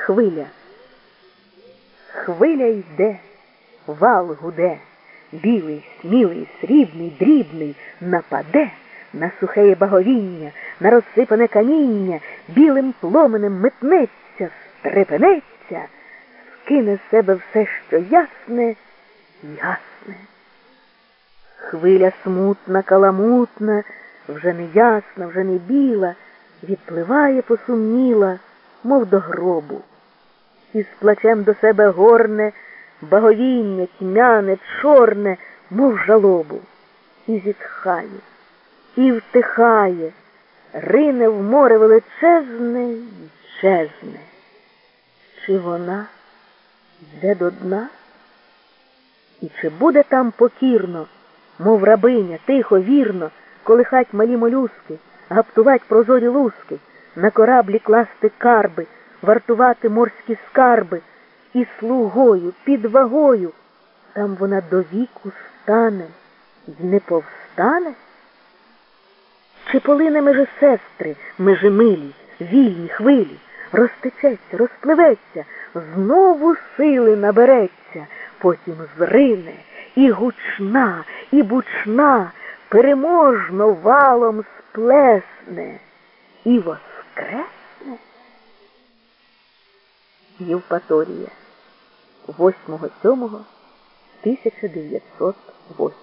хвиля. Хвиля йде, вал гуде, білий, смілий, срібний, дрібний, нападе на сухеє баговіння, на розсипане каміння, білим пломенем метнеться, стрепенеться, скине з себе все, що ясне, ясне. Хвиля смутна, каламутна, вже не ясна, вже не біла, відпливає посумніла, мов до гробу. І з плачем до себе горне, баговіння, тьмяне, чорне, мов жалобу, і зітхає, і втихає, рине в море величезне й чезне. Чи вона йде до дна? І чи буде там покірно, мов рабиня, тихо, вірно, колихать малі молюски, гаптувать прозорі луски, на кораблі класти карби, вартувати морські скарби, і слугою, під вагою, там вона до віку стане й не повстане? Чи полине межи сестри, межи милі, вільні хвилі, розтечеться, розпливеться, знову сили набереться, потім зрине і гучна, і бучна, переможно валом сплесне і воскресне? Євпаторія 8.7.1908